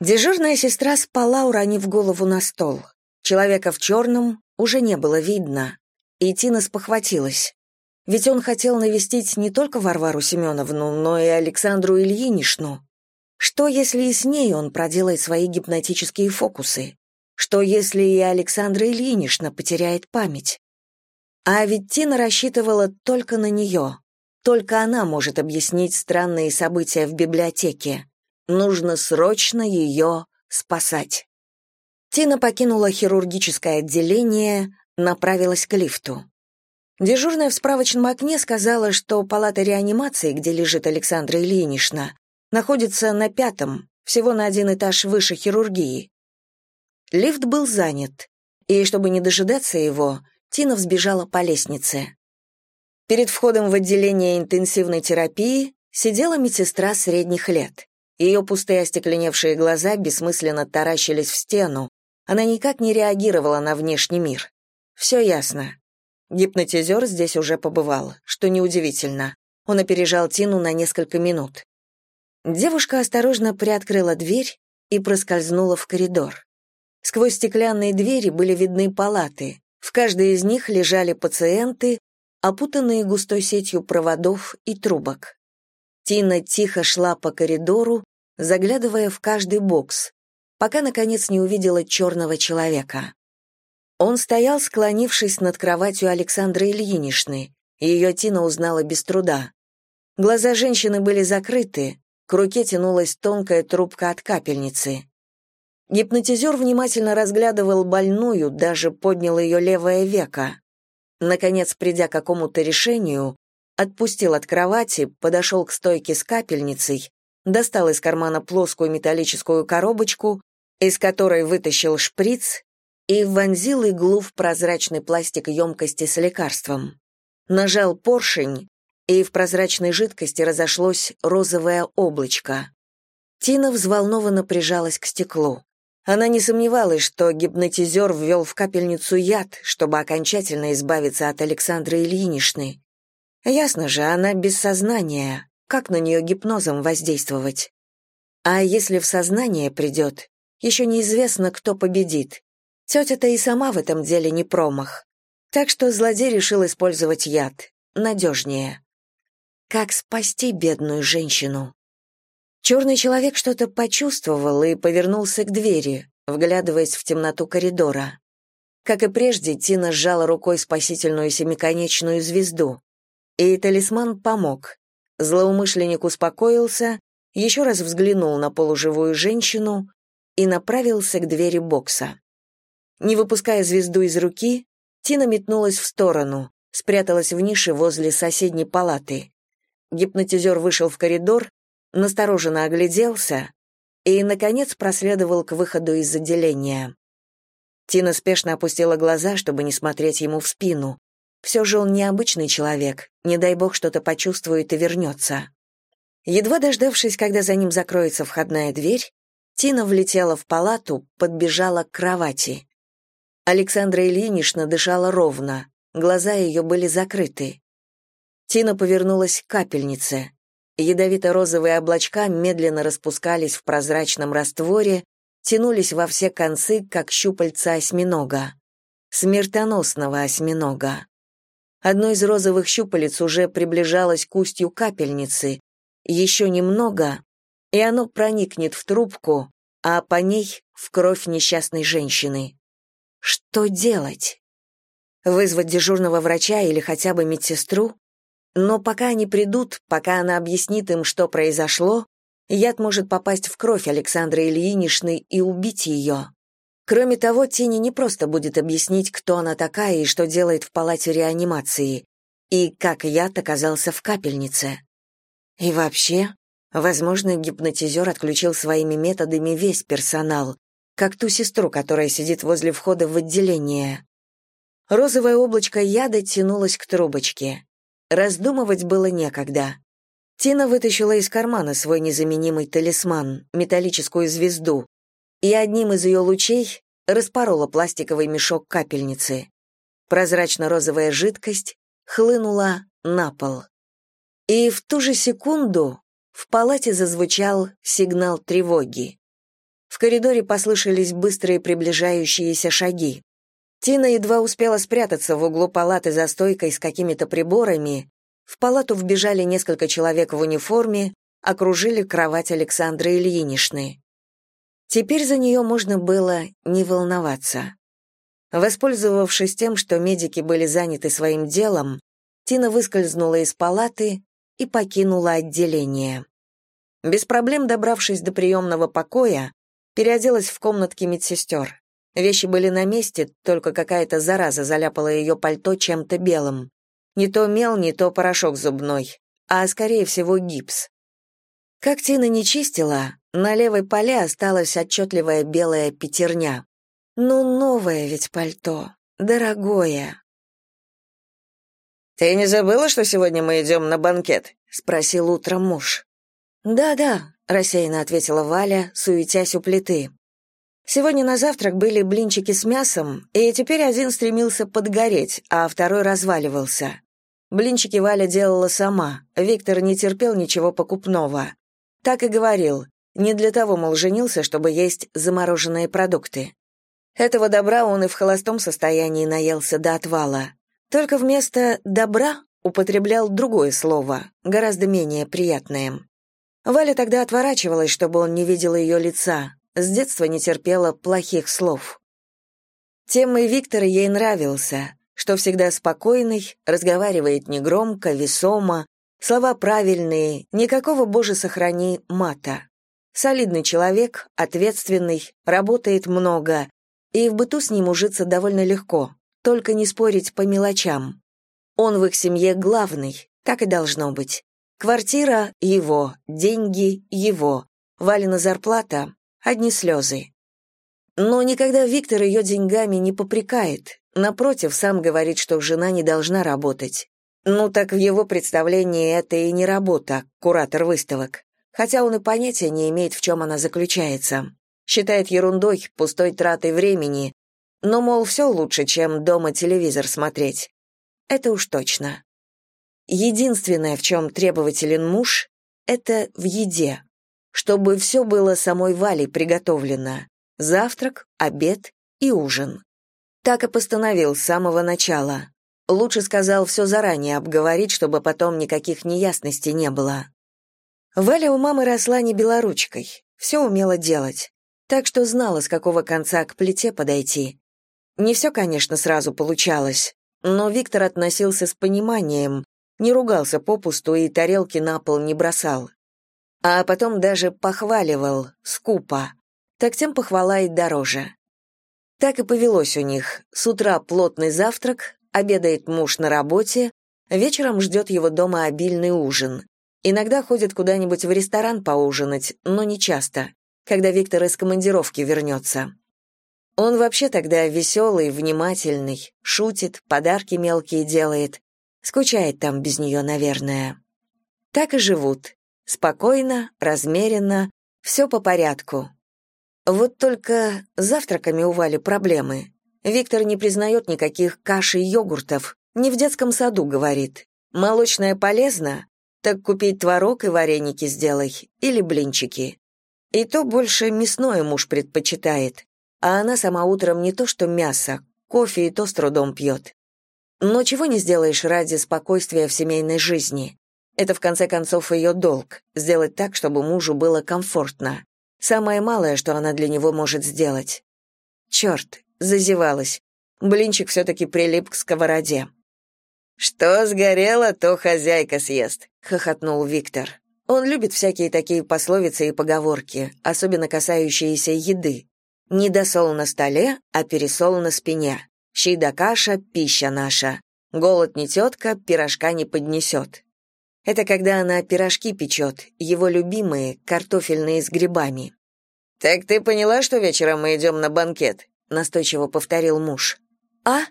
Дежурная сестра спала, уронив голову на стол. Человека в черном уже не было видно, и Тина спохватилась. Ведь он хотел навестить не только Варвару Семеновну, но и Александру Ильинишну. Что, если и с ней он проделает свои гипнотические фокусы? Что, если и Александра Ильинична потеряет память? А ведь Тина рассчитывала только на нее. Только она может объяснить странные события в библиотеке. Нужно срочно ее спасать. Тина покинула хирургическое отделение, направилась к лифту. Дежурная в справочном окне сказала, что палата реанимации, где лежит Александра Ильинична, находится на пятом, всего на один этаж выше хирургии. Лифт был занят, и, чтобы не дожидаться его, Тина взбежала по лестнице. Перед входом в отделение интенсивной терапии сидела медсестра средних лет. Ее пустые остекленевшие глаза бессмысленно таращились в стену. Она никак не реагировала на внешний мир. Все ясно. Гипнотизер здесь уже побывал, что неудивительно. Он опережал Тину на несколько минут. Девушка осторожно приоткрыла дверь и проскользнула в коридор. Сквозь стеклянные двери были видны палаты. В каждой из них лежали пациенты, опутанные густой сетью проводов и трубок. Тина тихо шла по коридору, заглядывая в каждый бокс, пока, наконец, не увидела черного человека. Он стоял, склонившись над кроватью Александры Ильиничны, и ее Тина узнала без труда. Глаза женщины были закрыты, к руке тянулась тонкая трубка от капельницы. Гипнотизер внимательно разглядывал больную, даже поднял ее левое веко. Наконец, придя к какому-то решению, отпустил от кровати, подошел к стойке с капельницей, достал из кармана плоскую металлическую коробочку, из которой вытащил шприц и вонзил иглу в прозрачный пластик емкости с лекарством. Нажал поршень, и в прозрачной жидкости разошлось розовое облачко. Тина взволнованно прижалась к стеклу. Она не сомневалась, что гипнотизер ввел в капельницу яд, чтобы окончательно избавиться от Александры Ильиничны. Ясно же, она без сознания. Как на нее гипнозом воздействовать? А если в сознание придет, еще неизвестно, кто победит. Тетя-то и сама в этом деле не промах. Так что злодей решил использовать яд. Надежнее. Как спасти бедную женщину? Черный человек что-то почувствовал и повернулся к двери, вглядываясь в темноту коридора. Как и прежде, Тина сжала рукой спасительную семиконечную звезду. И талисман помог. Злоумышленник успокоился, еще раз взглянул на полуживую женщину и направился к двери бокса. Не выпуская звезду из руки, Тина метнулась в сторону, спряталась в нише возле соседней палаты. Гипнотизер вышел в коридор настороженно огляделся и, наконец, проследовал к выходу из отделения. Тина спешно опустила глаза, чтобы не смотреть ему в спину. Все же он необычный человек, не дай бог что-то почувствует и вернется. Едва дождавшись, когда за ним закроется входная дверь, Тина влетела в палату, подбежала к кровати. Александра Ильинична дышала ровно, глаза ее были закрыты. Тина повернулась к капельнице. Ядовито-розовые облачка медленно распускались в прозрачном растворе, тянулись во все концы, как щупальца осьминога. Смертоносного осьминога. Одно из розовых щупалец уже приближалось к устью капельницы. Еще немного, и оно проникнет в трубку, а по ней — в кровь несчастной женщины. Что делать? Вызвать дежурного врача или хотя бы медсестру? Но пока они придут, пока она объяснит им, что произошло, яд может попасть в кровь Александры Ильиничны и убить ее. Кроме того, Тине не просто будет объяснить, кто она такая и что делает в палате реанимации, и как яд оказался в капельнице. И вообще, возможно, гипнотизер отключил своими методами весь персонал, как ту сестру, которая сидит возле входа в отделение. Розовое облачко яда тянулось к трубочке. Раздумывать было некогда. Тина вытащила из кармана свой незаменимый талисман, металлическую звезду, и одним из ее лучей распорола пластиковый мешок капельницы. Прозрачно-розовая жидкость хлынула на пол. И в ту же секунду в палате зазвучал сигнал тревоги. В коридоре послышались быстрые приближающиеся шаги. Тина едва успела спрятаться в углу палаты за стойкой с какими-то приборами. В палату вбежали несколько человек в униформе, окружили кровать Александры Ильиничны. Теперь за нее можно было не волноваться. Воспользовавшись тем, что медики были заняты своим делом, Тина выскользнула из палаты и покинула отделение. Без проблем добравшись до приемного покоя, переоделась в комнатке медсестер. Вещи были на месте, только какая-то зараза заляпала ее пальто чем-то белым. Не то мел, не то порошок зубной, а, скорее всего, гипс. Как Тина не чистила, на левой поле осталась отчетливая белая пятерня. Ну, новое ведь пальто, дорогое. «Ты не забыла, что сегодня мы идем на банкет?» — спросил утром муж. «Да-да», — рассеянно ответила Валя, суетясь у плиты. Сегодня на завтрак были блинчики с мясом, и теперь один стремился подгореть, а второй разваливался. Блинчики Валя делала сама, Виктор не терпел ничего покупного. Так и говорил, не для того, мол, женился, чтобы есть замороженные продукты. Этого добра он и в холостом состоянии наелся до отвала. Только вместо «добра» употреблял другое слово, гораздо менее приятное. Валя тогда отворачивалась, чтобы он не видел ее лица, с детства не терпела плохих слов. Тем и Виктор ей нравился, что всегда спокойный, разговаривает негромко, весомо, Слова правильные, никакого, боже сохрани, мата. Солидный человек, ответственный, работает много, и в быту с ним ужиться довольно легко, только не спорить по мелочам. Он в их семье главный, так и должно быть. Квартира — его, деньги — его, Валина зарплата — одни слезы. Но никогда Виктор ее деньгами не попрекает, напротив, сам говорит, что жена не должна работать. Ну так в его представлении это и не работа, куратор выставок. Хотя он и понятия не имеет, в чем она заключается. Считает ерундой, пустой тратой времени. Но, мол, все лучше, чем дома телевизор смотреть. Это уж точно. Единственное, в чем требователен муж, это в еде. Чтобы все было самой Валей приготовлено. Завтрак, обед и ужин. Так и постановил с самого начала. Лучше сказал все заранее обговорить, чтобы потом никаких неясностей не было. Валя у мамы росла не белоручкой, все умела делать, так что знала, с какого конца к плите подойти. Не все, конечно, сразу получалось, но Виктор относился с пониманием, не ругался попусту и тарелки на пол не бросал. А потом даже похваливал, скупо. Так тем похвала и дороже. Так и повелось у них. С утра плотный завтрак, обедает муж на работе, вечером ждет его дома обильный ужин. Иногда ходит куда-нибудь в ресторан поужинать, но не часто, когда Виктор из командировки вернется. Он вообще тогда веселый, внимательный, шутит, подарки мелкие делает. Скучает там без нее, наверное. Так и живут. Спокойно, размеренно, все по порядку. Вот только завтраками у Вали проблемы. Виктор не признает никаких каш и йогуртов. Не в детском саду, говорит. Молочное полезно? Так купи творог и вареники сделай. Или блинчики. И то больше мясное муж предпочитает. А она сама утром не то что мясо, кофе и то с трудом пьет. Но чего не сделаешь ради спокойствия в семейной жизни. Это, в конце концов, ее долг — сделать так, чтобы мужу было комфортно. Самое малое, что она для него может сделать. Черт, зазевалась. Блинчик все-таки прилип к сковороде. «Что сгорело, то хозяйка съест», — хохотнул Виктор. Он любит всякие такие пословицы и поговорки, особенно касающиеся еды. «Не досол на столе, а пересол на спине. Щи да каша — пища наша. Голод не тетка, пирожка не поднесет». Это когда она пирожки печет, его любимые, картофельные с грибами. «Так ты поняла, что вечером мы идем на банкет?» настойчиво повторил муж. А?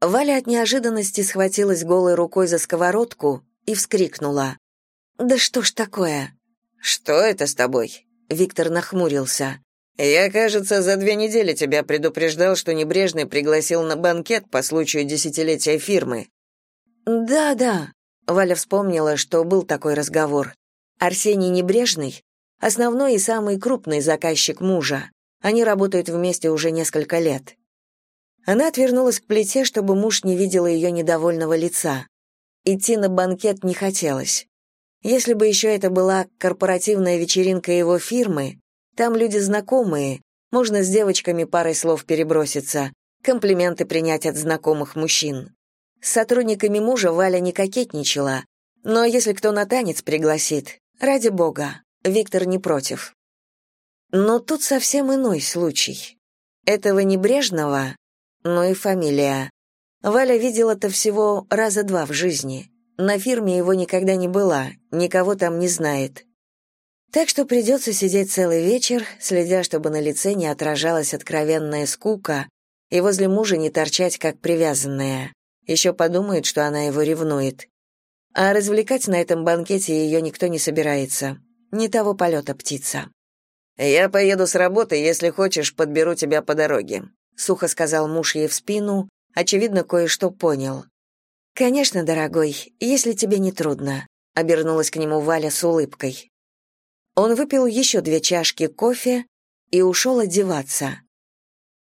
Валя от неожиданности схватилась голой рукой за сковородку и вскрикнула. Да что ж такое? Что это с тобой? Виктор нахмурился. Я, кажется, за две недели тебя предупреждал, что Небрежный пригласил на банкет по случаю десятилетия фирмы. Да-да. Валя вспомнила, что был такой разговор. Арсений Небрежный основной и самый крупный заказчик мужа. Они работают вместе уже несколько лет. Она отвернулась к плите, чтобы муж не видел ее недовольного лица. Идти на банкет не хотелось. Если бы еще это была корпоративная вечеринка его фирмы, там люди знакомые, можно с девочками парой слов переброситься, комплименты принять от знакомых мужчин. С сотрудниками мужа Валя не кокетничала, но если кто на танец пригласит, ради бога, Виктор не против. Но тут совсем иной случай. Этого небрежного, но и фамилия. Валя видела-то всего раза два в жизни. На фирме его никогда не была, никого там не знает. Так что придется сидеть целый вечер, следя, чтобы на лице не отражалась откровенная скука, и возле мужа не торчать, как привязанная. Еще подумает, что она его ревнует. А развлекать на этом банкете ее никто не собирается. Не того полета птица. «Я поеду с работы, если хочешь, подберу тебя по дороге», сухо сказал муж ей в спину, очевидно, кое-что понял. Конечно, дорогой, если тебе не трудно, обернулась к нему Валя с улыбкой. Он выпил еще две чашки кофе и ушел одеваться.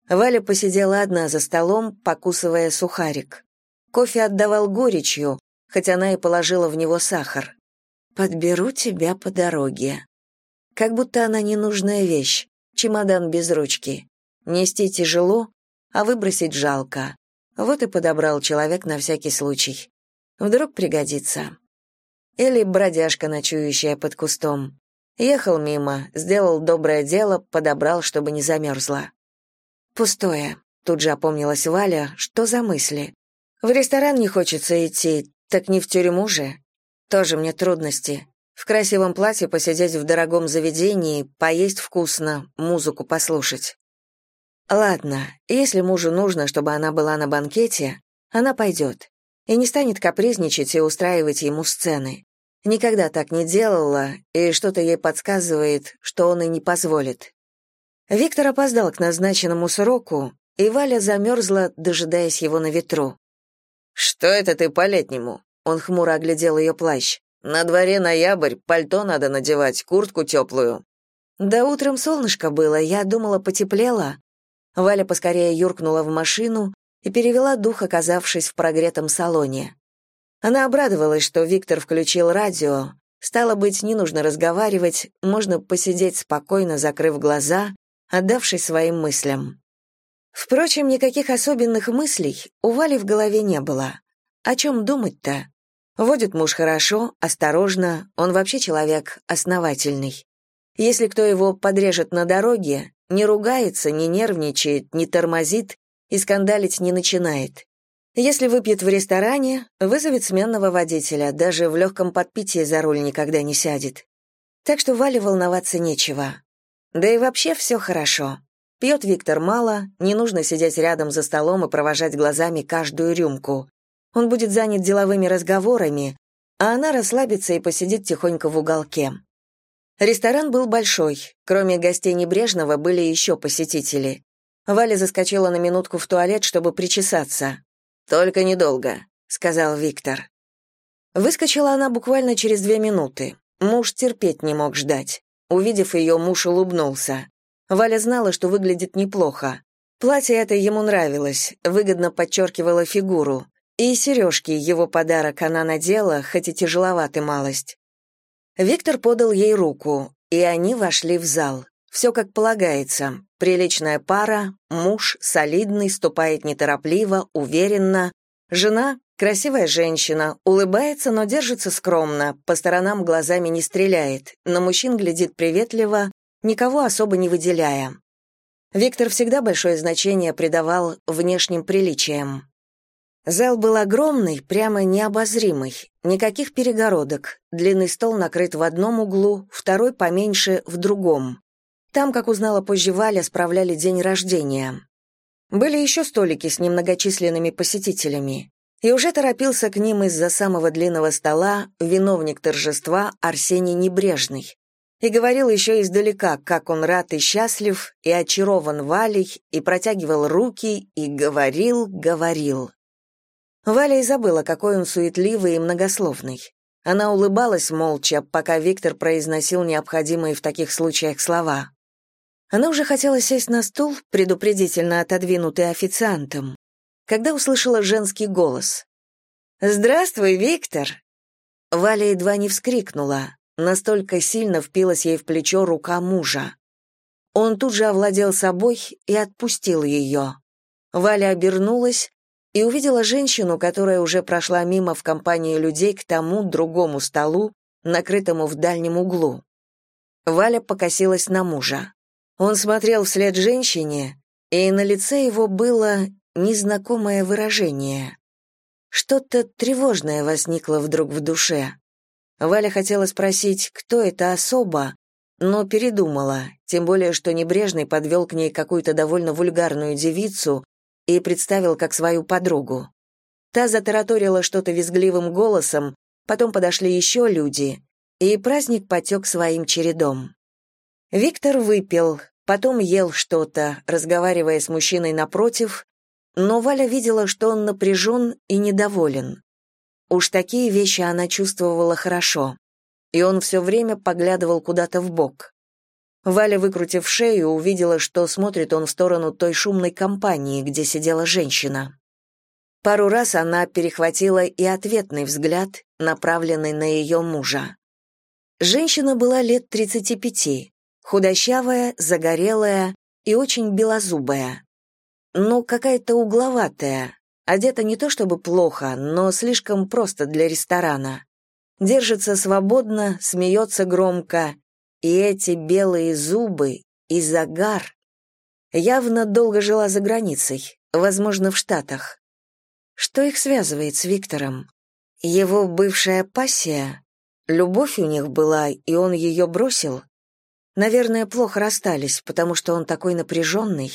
Валя посидела одна за столом, покусывая сухарик. Кофе отдавал горечью, хотя она и положила в него сахар. «Подберу тебя по дороге». Как будто она ненужная вещь, чемодан без ручки. Нести тяжело, а выбросить жалко. Вот и подобрал человек на всякий случай. Вдруг пригодится. Или бродяжка, ночующая под кустом. Ехал мимо, сделал доброе дело, подобрал, чтобы не замерзла. Пустое. Тут же опомнилась Валя, что за мысли. В ресторан не хочется идти, так не в тюрьму же. Тоже мне трудности. В красивом платье посидеть в дорогом заведении, поесть вкусно, музыку послушать. Ладно, если мужу нужно, чтобы она была на банкете, она пойдет. И не станет капризничать и устраивать ему сцены. Никогда так не делала, и что-то ей подсказывает, что он и не позволит. Виктор опоздал к назначенному сроку, и Валя замерзла, дожидаясь его на ветру. «Что это ты по-летнему?» Он хмуро оглядел ее плащ. «На дворе ноябрь, пальто надо надевать, куртку теплую». «Да утром солнышко было, я думала, потеплело. Валя поскорее юркнула в машину и перевела дух, оказавшись в прогретом салоне. Она обрадовалась, что Виктор включил радио. Стало быть, не нужно разговаривать, можно посидеть спокойно, закрыв глаза, отдавшись своим мыслям. Впрочем, никаких особенных мыслей у Вали в голове не было. О чем думать-то? Водит муж хорошо, осторожно, он вообще человек основательный. Если кто его подрежет на дороге, не ругается, не нервничает, не тормозит и скандалить не начинает. Если выпьет в ресторане, вызовет сменного водителя, даже в легком подпитии за руль никогда не сядет. Так что Вале волноваться нечего. Да и вообще все хорошо. Пьет Виктор мало, не нужно сидеть рядом за столом и провожать глазами каждую рюмку. Он будет занят деловыми разговорами, а она расслабится и посидит тихонько в уголке. Ресторан был большой. Кроме гостей Небрежного были еще посетители. Валя заскочила на минутку в туалет, чтобы причесаться. «Только недолго», — сказал Виктор. Выскочила она буквально через две минуты. Муж терпеть не мог ждать. Увидев ее, муж улыбнулся. Валя знала, что выглядит неплохо. Платье это ему нравилось, выгодно подчеркивало фигуру. И сережки, его подарок, она надела, хоть и тяжеловатый малость. Виктор подал ей руку, и они вошли в зал. Все как полагается. Приличная пара, муж, солидный, ступает неторопливо, уверенно. Жена, красивая женщина, улыбается, но держится скромно, по сторонам глазами не стреляет, на мужчин глядит приветливо, никого особо не выделяя. Виктор всегда большое значение придавал внешним приличиям. Зал был огромный, прямо необозримый, никаких перегородок. Длинный стол накрыт в одном углу, второй поменьше в другом. Там, как узнала позже Валя, справляли день рождения. Были еще столики с немногочисленными посетителями. И уже торопился к ним из-за самого длинного стола виновник торжества Арсений Небрежный. И говорил еще издалека, как он рад и счастлив, и очарован Валей, и протягивал руки, и говорил, говорил. Валя и забыла, какой он суетливый и многословный. Она улыбалась молча, пока Виктор произносил необходимые в таких случаях слова. Она уже хотела сесть на стул, предупредительно отодвинутый официантом, когда услышала женский голос. «Здравствуй, Виктор!» Валя едва не вскрикнула, настолько сильно впилась ей в плечо рука мужа. Он тут же овладел собой и отпустил ее. Валя обернулась и увидела женщину, которая уже прошла мимо в компании людей к тому другому столу, накрытому в дальнем углу. Валя покосилась на мужа. Он смотрел вслед женщине, и на лице его было незнакомое выражение. Что-то тревожное возникло вдруг в душе. Валя хотела спросить, кто это особа, но передумала, тем более что Небрежный подвел к ней какую-то довольно вульгарную девицу, и представил как свою подругу. Та затараторила что-то визгливым голосом, потом подошли еще люди, и праздник потек своим чередом. Виктор выпил, потом ел что-то, разговаривая с мужчиной напротив, но Валя видела, что он напряжен и недоволен. Уж такие вещи она чувствовала хорошо, и он все время поглядывал куда-то в бок. Валя, выкрутив шею, увидела, что смотрит он в сторону той шумной компании, где сидела женщина. Пару раз она перехватила и ответный взгляд, направленный на ее мужа. Женщина была лет 35, худощавая, загорелая и очень белозубая. Но какая-то угловатая, одета не то чтобы плохо, но слишком просто для ресторана. Держится свободно, смеется громко, и эти белые зубы и загар. Явно долго жила за границей, возможно, в Штатах. Что их связывает с Виктором? Его бывшая пассия? Любовь у них была, и он ее бросил? Наверное, плохо расстались, потому что он такой напряженный.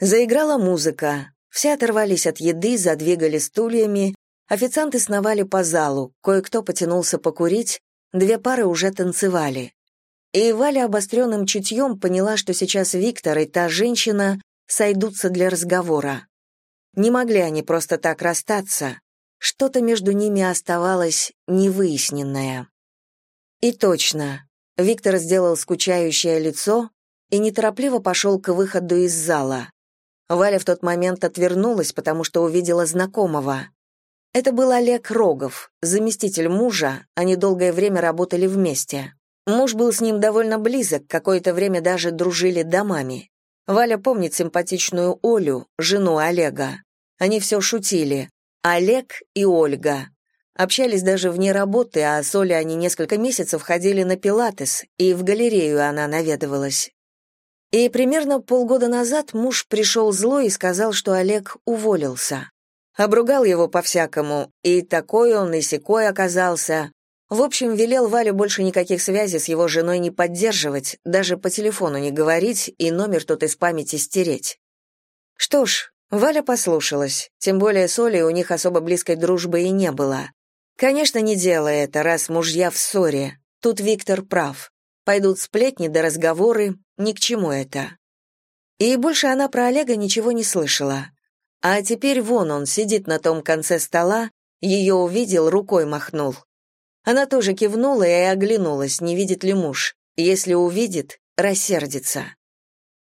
Заиграла музыка. Все оторвались от еды, задвигали стульями, официанты сновали по залу, кое-кто потянулся покурить, две пары уже танцевали. И Валя обостренным чутьем поняла, что сейчас Виктор и та женщина сойдутся для разговора. Не могли они просто так расстаться. Что-то между ними оставалось невыясненное. И точно. Виктор сделал скучающее лицо и неторопливо пошел к выходу из зала. Валя в тот момент отвернулась, потому что увидела знакомого. Это был Олег Рогов, заместитель мужа, они долгое время работали вместе. Муж был с ним довольно близок, какое-то время даже дружили домами. Валя помнит симпатичную Олю, жену Олега. Они все шутили. Олег и Ольга. Общались даже вне работы, а с Олей они несколько месяцев ходили на пилатес, и в галерею она наведывалась. И примерно полгода назад муж пришел злой и сказал, что Олег уволился. Обругал его по-всякому, и такой он, и сякой оказался, в общем, велел Вале больше никаких связей с его женой не поддерживать, даже по телефону не говорить и номер тот из памяти стереть. Что ж, Валя послушалась, тем более с Олей у них особо близкой дружбы и не было. Конечно, не делай это, раз мужья в ссоре. Тут Виктор прав. Пойдут сплетни да разговоры, ни к чему это. И больше она про Олега ничего не слышала. А теперь вон он сидит на том конце стола, ее увидел, рукой махнул. Она тоже кивнула и оглянулась, не видит ли муж. Если увидит, рассердится.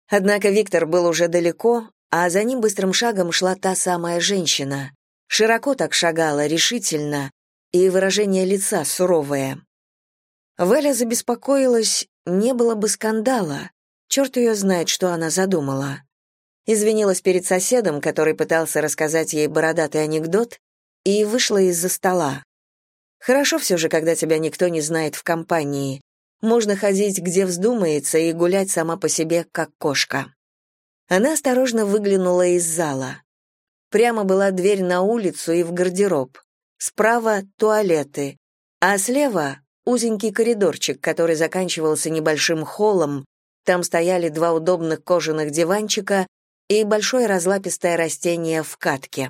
Однако Виктор был уже далеко, а за ним быстрым шагом шла та самая женщина. Широко так шагала, решительно, и выражение лица суровое. Валя забеспокоилась, не было бы скандала. Черт ее знает, что она задумала. Извинилась перед соседом, который пытался рассказать ей бородатый анекдот, и вышла из-за стола. Хорошо все же, когда тебя никто не знает в компании. Можно ходить, где вздумается, и гулять сама по себе, как кошка. Она осторожно выглянула из зала. Прямо была дверь на улицу и в гардероб. Справа — туалеты, а слева — узенький коридорчик, который заканчивался небольшим холлом. Там стояли два удобных кожаных диванчика и большое разлапистое растение в катке.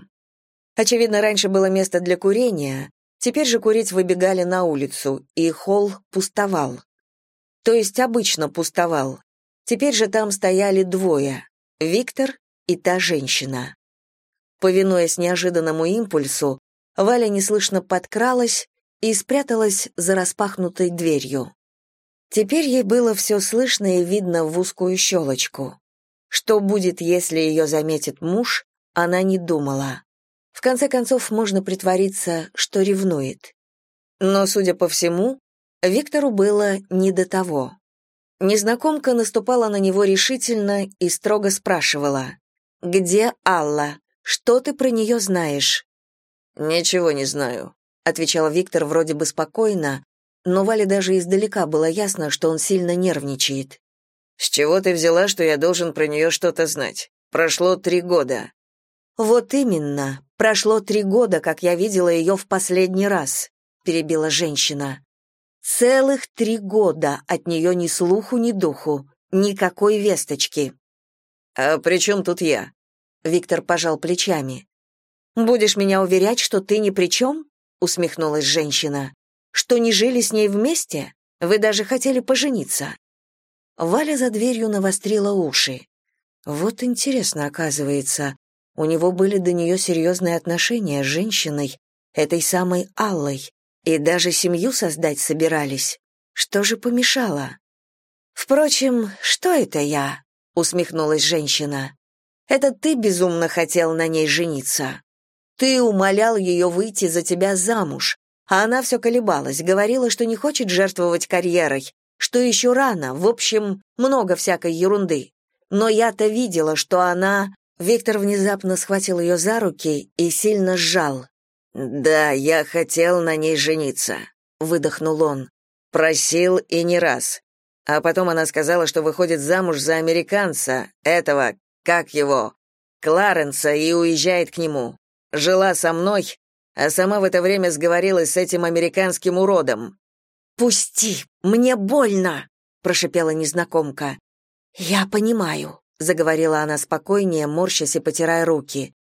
Очевидно, раньше было место для курения, Теперь же курить выбегали на улицу, и холл пустовал. То есть обычно пустовал. Теперь же там стояли двое — Виктор и та женщина. Повинуясь неожиданному импульсу, Валя неслышно подкралась и спряталась за распахнутой дверью. Теперь ей было все слышно и видно в узкую щелочку. Что будет, если ее заметит муж, она не думала. В конце концов, можно притвориться, что ревнует. Но, судя по всему, Виктору было не до того. Незнакомка наступала на него решительно и строго спрашивала. «Где Алла? Что ты про нее знаешь?» «Ничего не знаю», — отвечал Виктор вроде бы спокойно, но Вале даже издалека было ясно, что он сильно нервничает. «С чего ты взяла, что я должен про нее что-то знать? Прошло три года». «Вот именно. Прошло три года, как я видела ее в последний раз», — перебила женщина. «Целых три года от нее ни слуху, ни духу, никакой весточки». «А при чем тут я?» Виктор пожал плечами. «Будешь меня уверять, что ты ни при чем?» усмехнулась женщина. «Что не жили с ней вместе? Вы даже хотели пожениться». Валя за дверью навострила уши. Вот интересно, оказывается, у него были до нее серьезные отношения с женщиной, этой самой Аллой, и даже семью создать собирались. Что же помешало? Впрочем, что это я? усмехнулась женщина. Это ты безумно хотел на ней жениться. Ты умолял ее выйти за тебя замуж, а она все колебалась, говорила, что не хочет жертвовать карьерой, что еще рано, в общем, много всякой ерунды. Но я-то видела, что она Виктор внезапно схватил ее за руки и сильно сжал. «Да, я хотел на ней жениться», — выдохнул он. «Просил и не раз. А потом она сказала, что выходит замуж за американца, этого, как его, Кларенса, и уезжает к нему. Жила со мной, а сама в это время сговорилась с этим американским уродом». «Пусти, мне больно», — прошипела незнакомка. «Я понимаю», заговорила она спокойнее, морщась и потирая руки.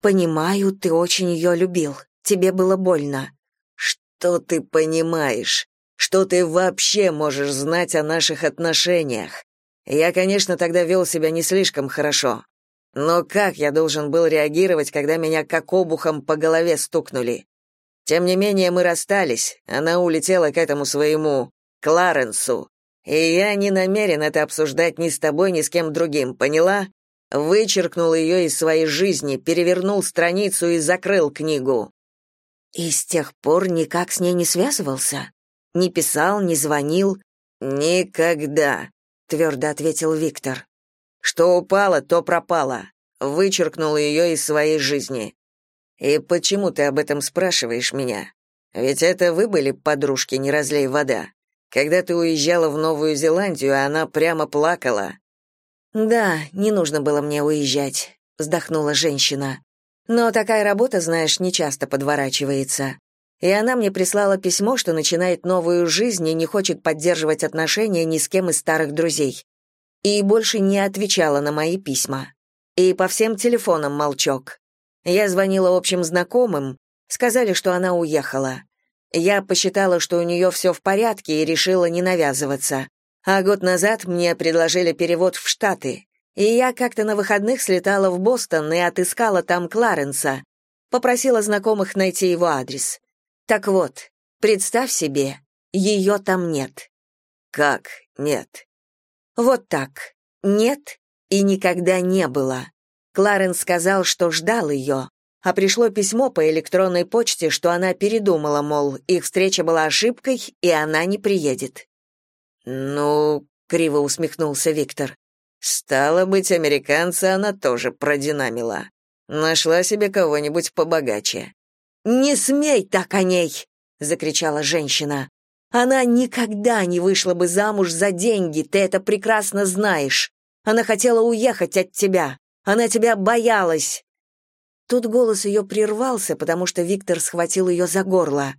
Понимаю, ты очень ее любил. Тебе было больно. Что ты понимаешь? Что ты вообще можешь знать о наших отношениях? Я, конечно, тогда вел себя не слишком хорошо. Но как я должен был реагировать, когда меня как обухом по голове стукнули? Тем не менее, мы расстались. Она улетела к этому своему Кларенсу. И я не намерен это обсуждать ни с тобой, ни с кем другим, поняла? Вычеркнул ее из своей жизни, перевернул страницу и закрыл книгу. И с тех пор никак с ней не связывался? Не писал, не звонил? Никогда, твердо ответил Виктор. Что упало, то пропало. Вычеркнул ее из своей жизни. И почему ты об этом спрашиваешь меня? Ведь это вы были подружки, не разлей вода. Когда ты уезжала в Новую Зеландию, она прямо плакала. Да, не нужно было мне уезжать, вздохнула женщина. Но такая работа, знаешь, не часто подворачивается. И она мне прислала письмо, что начинает новую жизнь и не хочет поддерживать отношения ни с кем из старых друзей. И больше не отвечала на мои письма. И по всем телефонам молчок. Я звонила общим знакомым, сказали, что она уехала. Я посчитала, что у нее все в порядке и решила не навязываться. А год назад мне предложили перевод в Штаты, и я как-то на выходных слетала в Бостон и отыскала там Кларенса. Попросила знакомых найти его адрес. Так вот, представь себе, ее там нет. Как нет? Вот так. Нет и никогда не было. Кларенс сказал, что ждал ее, а пришло письмо по электронной почте, что она передумала, мол, их встреча была ошибкой, и она не приедет. «Ну», — криво усмехнулся Виктор, «стало быть, американца она тоже продинамила. Нашла себе кого-нибудь побогаче». «Не смей так о ней!» — закричала женщина. «Она никогда не вышла бы замуж за деньги, ты это прекрасно знаешь. Она хотела уехать от тебя. Она тебя боялась. Тут голос ее прервался, потому что Виктор схватил ее за горло.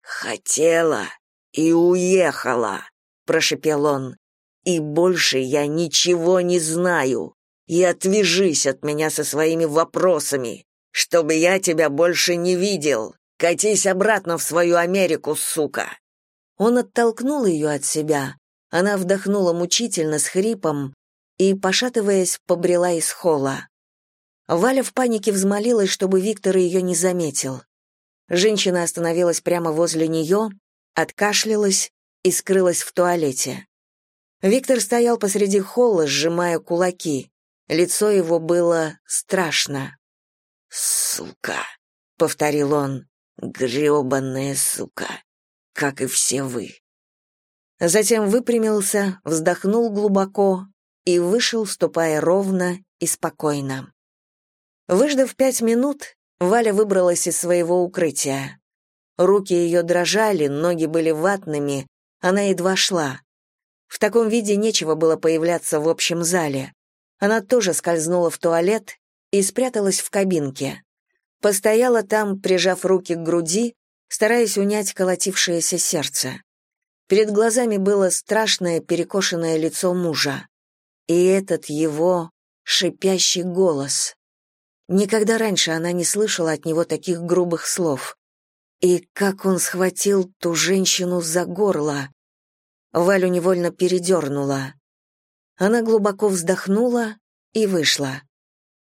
«Хотела и уехала», — прошепел он. «И больше я ничего не знаю. И отвяжись от меня со своими вопросами, чтобы я тебя больше не видел. Катись обратно в свою Америку, сука!» Он оттолкнул ее от себя. Она вдохнула мучительно с хрипом и, пошатываясь, побрела из холла. Валя в панике взмолилась, чтобы Виктор ее не заметил. Женщина остановилась прямо возле нее, откашлялась и скрылась в туалете. Виктор стоял посреди холла, сжимая кулаки. Лицо его было страшно. «Сука!» — повторил он. «Грёбаная сука! Как и все вы!» Затем выпрямился, вздохнул глубоко и вышел, ступая ровно и спокойно. Выждав пять минут, Валя выбралась из своего укрытия. Руки ее дрожали, ноги были ватными, она едва шла. В таком виде нечего было появляться в общем зале. Она тоже скользнула в туалет и спряталась в кабинке. Постояла там, прижав руки к груди, стараясь унять колотившееся сердце. Перед глазами было страшное перекошенное лицо мужа. И этот его шипящий голос. Никогда раньше она не слышала от него таких грубых слов. И как он схватил ту женщину за горло. Валю невольно передернула. Она глубоко вздохнула и вышла.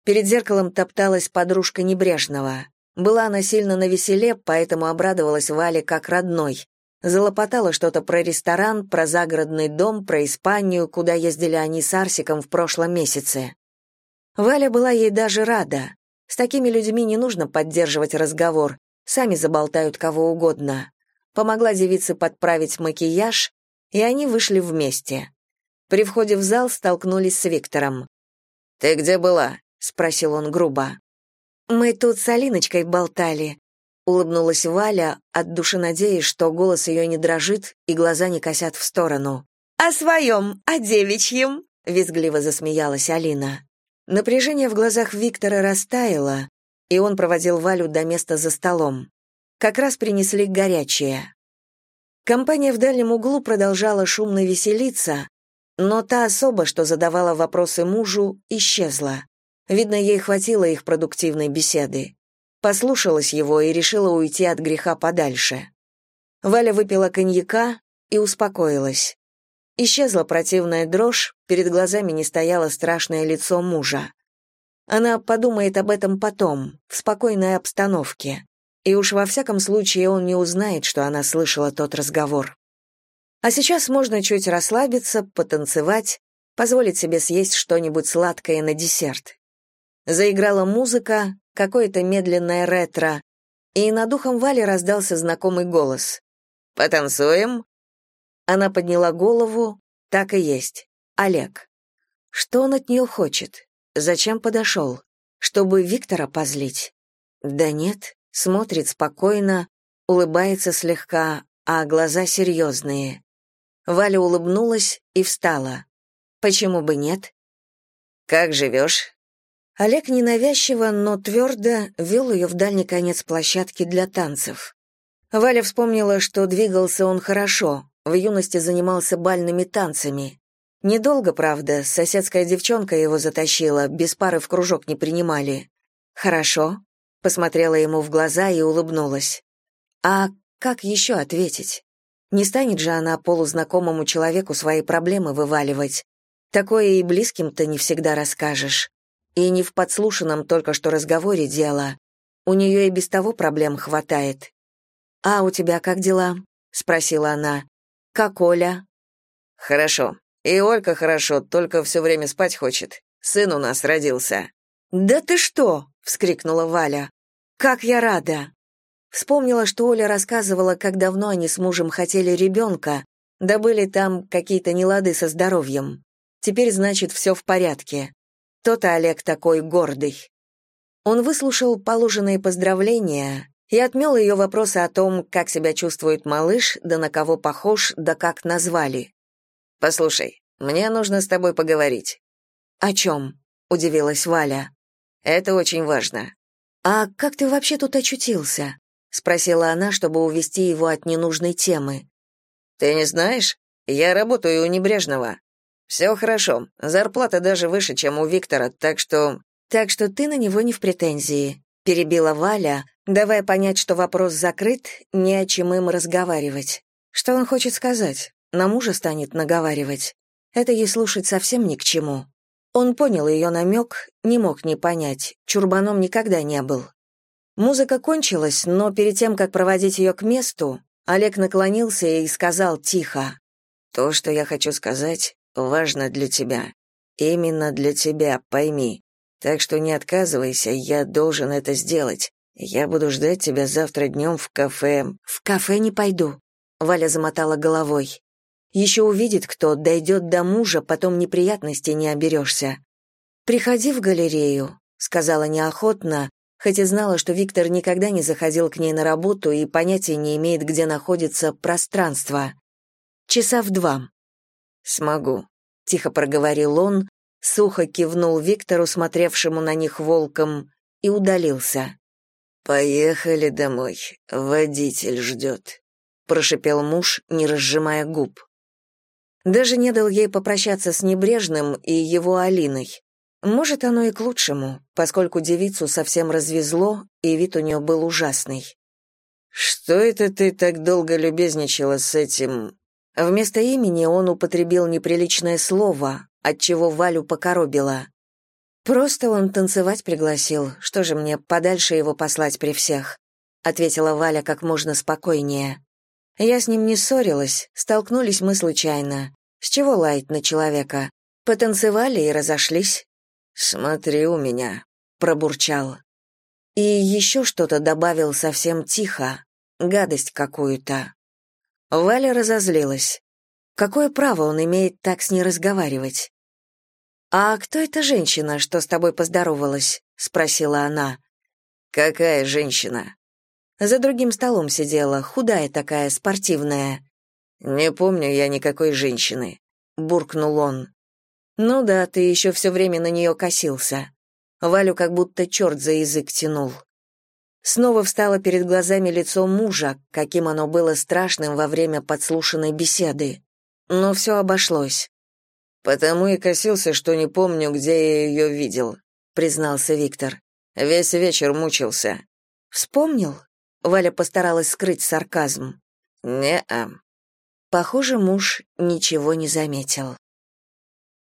Перед зеркалом топталась подружка Небрежного. Была она сильно навеселе, поэтому обрадовалась Вале как родной. Залопотала что-то про ресторан, про загородный дом, про Испанию, куда ездили они с Арсиком в прошлом месяце. Валя была ей даже рада. С такими людьми не нужно поддерживать разговор, сами заболтают кого угодно. Помогла девице подправить макияж, и они вышли вместе. При входе в зал столкнулись с Виктором. «Ты где была?» — спросил он грубо. «Мы тут с Алиночкой болтали», — улыбнулась Валя, от души надеясь, что голос ее не дрожит и глаза не косят в сторону. «О своем, о девичьем», — визгливо засмеялась Алина. Напряжение в глазах Виктора растаяло, и он проводил Валю до места за столом. Как раз принесли горячее. Компания в дальнем углу продолжала шумно веселиться, но та особа, что задавала вопросы мужу, исчезла. Видно, ей хватило их продуктивной беседы. Послушалась его и решила уйти от греха подальше. Валя выпила коньяка и успокоилась. Исчезла противная дрожь, перед глазами не стояло страшное лицо мужа. Она подумает об этом потом, в спокойной обстановке. И уж во всяком случае он не узнает, что она слышала тот разговор. А сейчас можно чуть расслабиться, потанцевать, позволить себе съесть что-нибудь сладкое на десерт. Заиграла музыка, какое-то медленное ретро, и над ухом Вали раздался знакомый голос. «Потанцуем?» Она подняла голову, так и есть. Олег. Что он от нее хочет? Зачем подошел? Чтобы Виктора позлить? Да нет, смотрит спокойно, улыбается слегка, а глаза серьезные. Валя улыбнулась и встала. Почему бы нет? «Как живешь?» Олег ненавязчиво, но твердо вел ее в дальний конец площадки для танцев. Валя вспомнила, что двигался он хорошо, в юности занимался бальными танцами. Недолго, правда, соседская девчонка его затащила, без пары в кружок не принимали. «Хорошо», — посмотрела ему в глаза и улыбнулась. «А как еще ответить? Не станет же она полузнакомому человеку свои проблемы вываливать. Такое и близким-то не всегда расскажешь. И не в подслушанном только что разговоре дело. У нее и без того проблем хватает. «А у тебя как дела?» — спросила она. «Как Оля?» «Хорошо. И Олька хорошо, только все время спать хочет. Сын у нас родился». «Да ты что?» — вскрикнула Валя. «Как я рада!» Вспомнила, что Оля рассказывала, как давно они с мужем хотели ребенка, да были там какие-то нелады со здоровьем. Теперь, значит, все в порядке. То-то Олег такой гордый. Он выслушал положенные поздравления и отмел ее вопросы о том, как себя чувствует малыш, да на кого похож, да как назвали. «Послушай, мне нужно с тобой поговорить». «О чем?» — удивилась Валя. «Это очень важно». «А как ты вообще тут очутился?» — спросила она, чтобы увести его от ненужной темы. «Ты не знаешь? Я работаю у Небрежного. Все хорошо. Зарплата даже выше, чем у Виктора, так что Так что ты на него не в претензии, перебила Валя, давая понять, что вопрос закрыт, не о чем им разговаривать. Что он хочет сказать? На мужа станет наговаривать. Это ей слушать совсем ни к чему. Он понял ее намек, не мог не понять, чурбаном никогда не был. Музыка кончилась, но перед тем, как проводить ее к месту, Олег наклонился и сказал тихо. «То, что я хочу сказать, важно для тебя. Именно для тебя, пойми. Так что не отказывайся, я должен это сделать. Я буду ждать тебя завтра днем в кафе. В кафе не пойду, Валя замотала головой. Еще увидит кто, дойдет до мужа, потом неприятностей не оберешься. Приходи в галерею, сказала неохотно, хоть и знала, что Виктор никогда не заходил к ней на работу и понятия не имеет, где находится пространство. Часа в два. Смогу, тихо проговорил он, сухо кивнул Виктору, смотревшему на них волком, и удалился. «Поехали домой, водитель ждет», — прошипел муж, не разжимая губ. Даже не дал ей попрощаться с Небрежным и его Алиной. Может, оно и к лучшему, поскольку девицу совсем развезло, и вид у нее был ужасный. «Что это ты так долго любезничала с этим...» Вместо имени он употребил неприличное слово, отчего Валю покоробило. Просто он танцевать пригласил. Что же мне подальше его послать при всех? ответила Валя как можно спокойнее. Я с ним не ссорилась, столкнулись мы случайно. С чего лаять на человека? Потанцевали и разошлись. Смотри у меня, пробурчал. И еще что-то добавил совсем тихо, гадость какую-то. Валя разозлилась. Какое право он имеет так с ней разговаривать? «А кто эта женщина, что с тобой поздоровалась?» — спросила она. «Какая женщина?» За другим столом сидела, худая такая, спортивная. «Не помню я никакой женщины», — буркнул он. «Ну да, ты еще все время на нее косился». Валю как будто черт за язык тянул. Снова встало перед глазами лицо мужа, каким оно было страшным во время подслушанной беседы. Но все обошлось. «Потому и косился, что не помню, где я ее видел», — признался Виктор. «Весь вечер мучился». «Вспомнил?» — Валя постаралась скрыть сарказм. «Не-а». Похоже, муж ничего не заметил.